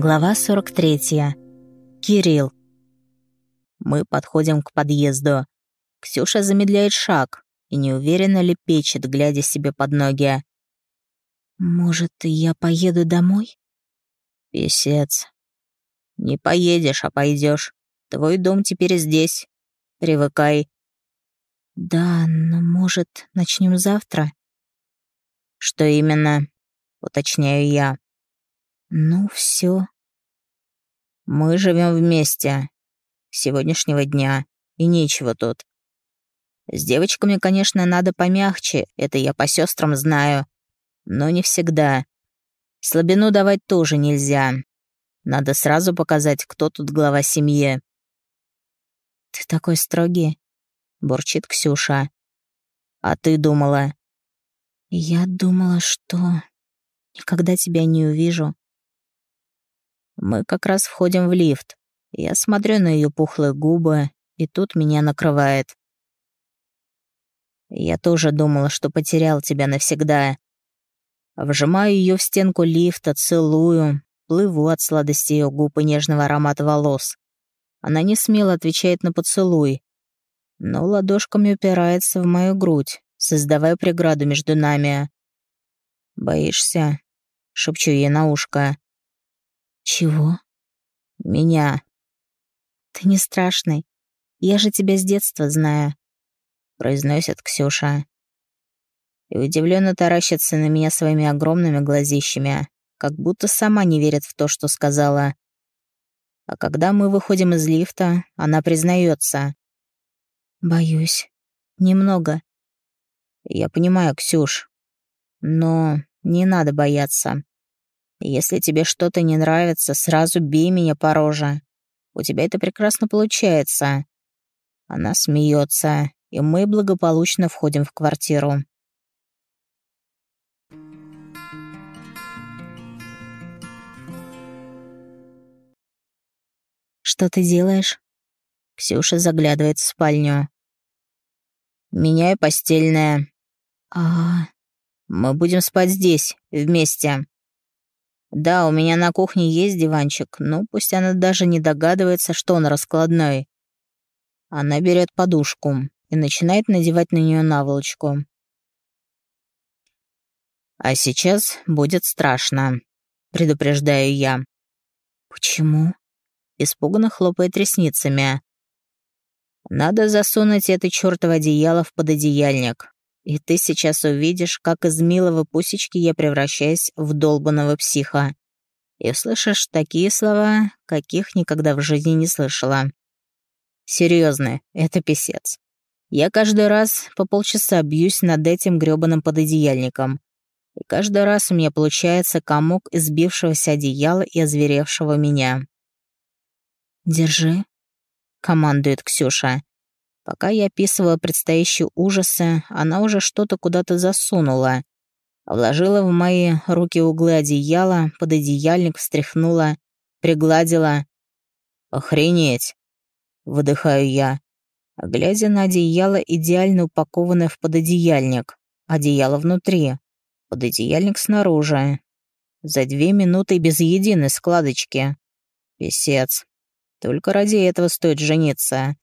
Глава 43. Кирилл. Мы подходим к подъезду. Ксюша замедляет шаг и неуверенно лепечет, глядя себе под ноги. «Может, я поеду домой?» «Песец. Не поедешь, а пойдешь. Твой дом теперь здесь. Привыкай». «Да, но, может, начнем завтра?» «Что именно?» — уточняю я. «Ну, все. Мы живем вместе. С сегодняшнего дня. И нечего тут. С девочками, конечно, надо помягче, это я по сестрам знаю. Но не всегда. Слабину давать тоже нельзя. Надо сразу показать, кто тут глава семьи. «Ты такой строгий», — бурчит Ксюша. «А ты думала?» «Я думала, что никогда тебя не увижу». Мы как раз входим в лифт. Я смотрю на ее пухлые губы, и тут меня накрывает. Я тоже думала, что потерял тебя навсегда. Вжимаю ее в стенку лифта, целую, плыву от сладости ее губ и нежного аромата волос. Она не смело отвечает на поцелуй, но ладошками упирается в мою грудь, создавая преграду между нами. «Боишься?» — шепчу ей на ушко. «Чего?» «Меня». «Ты не страшный. Я же тебя с детства знаю», — произносит Ксюша. И удивленно таращится на меня своими огромными глазищами, как будто сама не верит в то, что сказала. А когда мы выходим из лифта, она признается. «Боюсь. Немного». «Я понимаю, Ксюш. Но не надо бояться. Если тебе что-то не нравится, сразу бей меня по роже. У тебя это прекрасно получается». Она смеется, и мы благополучно входим в квартиру. «Что ты делаешь?» Ксюша заглядывает в спальню. «Меняю постельное». «А...» «Мы будем спать здесь, вместе». «Да, у меня на кухне есть диванчик, но пусть она даже не догадывается, что он раскладной». Она берет подушку и начинает надевать на нее наволочку. «А сейчас будет страшно», — предупреждаю я. «Почему?» испуганно хлопает ресницами. «Надо засунуть это чёртово одеяло в пододеяльник, и ты сейчас увидишь, как из милого пусечки я превращаюсь в долбанного психа. И услышишь такие слова, каких никогда в жизни не слышала. Серьезно, это писец. Я каждый раз по полчаса бьюсь над этим грёбаным пододеяльником. И каждый раз у меня получается комок избившегося одеяла и озверевшего меня. «Держи», — командует Ксюша. Пока я описывала предстоящие ужасы, она уже что-то куда-то засунула. Вложила в мои руки углы одеяла, под одеяльник встряхнула, пригладила. «Охренеть!» — выдыхаю я, глядя на одеяло, идеально упакованное в пододеяльник. Одеяло внутри, пододеяльник снаружи. За две минуты без единой складочки. Песец. Только ради этого стоит жениться.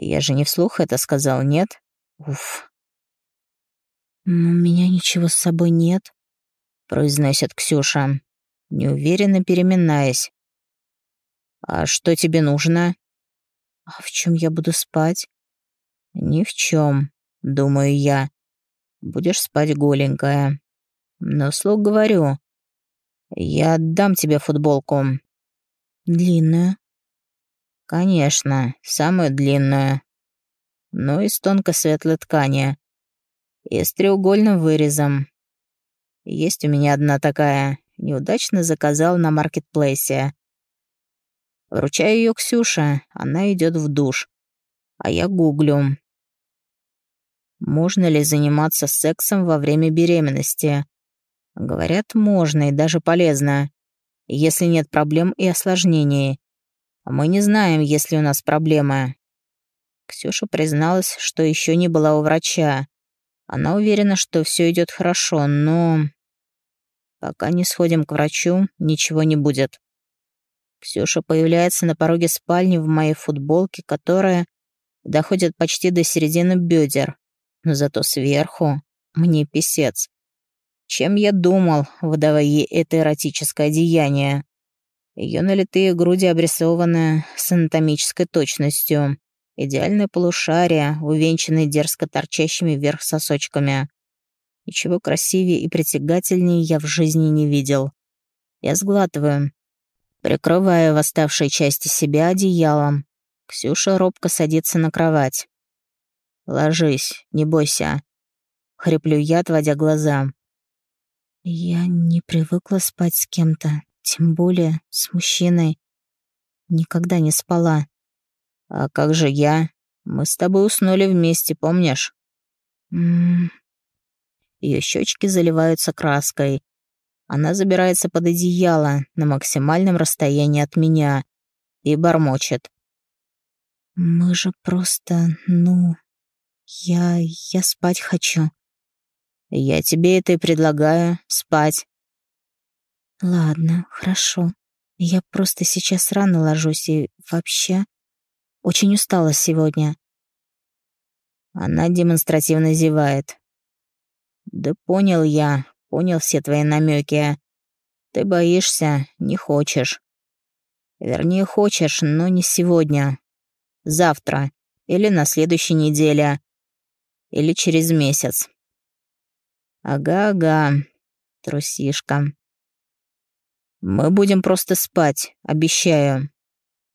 Я же не вслух это сказал, нет? Уф. «У меня ничего с собой нет», — произносит Ксюша, неуверенно переминаясь. «А что тебе нужно?» «А в чем я буду спать?» «Ни в чем, думаю я. Будешь спать голенькая. Но слух говорю. Я отдам тебе футболку». «Длинную?» «Конечно, самую длинную. Но из тонко светлой ткани. И с треугольным вырезом. Есть у меня одна такая. Неудачно заказал на маркетплейсе. Вручаю ее Ксюше, она идет в душ. А я гуглю. Можно ли заниматься сексом во время беременности? Говорят, можно и даже полезно, если нет проблем и осложнений. Мы не знаем, есть ли у нас проблемы». Ксюша призналась, что еще не была у врача. Она уверена, что все идет хорошо, но... Пока не сходим к врачу, ничего не будет. Ксюша появляется на пороге спальни в моей футболке, которая доходит почти до середины бедер, но зато сверху мне писец. Чем я думал, выдавая ей это эротическое деяние? Ее налитые груди обрисованы с анатомической точностью. Идеальное полушарие, увенчанное дерзко торчащими вверх сосочками. Ничего красивее и притягательнее я в жизни не видел. Я сглатываю, прикрывая в оставшей части себя одеялом. Ксюша робко садится на кровать. «Ложись, не бойся», — хриплю я, отводя глаза. «Я не привыкла спать с кем-то, тем более с мужчиной. Никогда не спала. А как же я? Мы с тобой уснули вместе, помнишь? Ммм. Ее щечки заливаются краской. Она забирается под одеяло на максимальном расстоянии от меня и бормочет. «Мы же просто, ну... Я... я спать хочу». «Я тебе это и предлагаю, спать». «Ладно, хорошо. Я просто сейчас рано ложусь и вообще очень устала сегодня». Она демонстративно зевает. «Да понял я, понял все твои намеки. Ты боишься, не хочешь. Вернее, хочешь, но не сегодня. Завтра. Или на следующей неделе. Или через месяц. Ага-ага, трусишка. Мы будем просто спать, обещаю.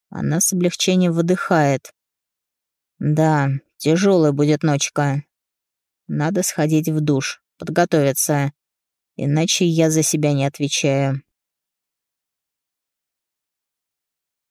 Она с облегчением выдыхает. Да, тяжелая будет ночка. Надо сходить в душ, подготовиться. Иначе я за себя не отвечаю.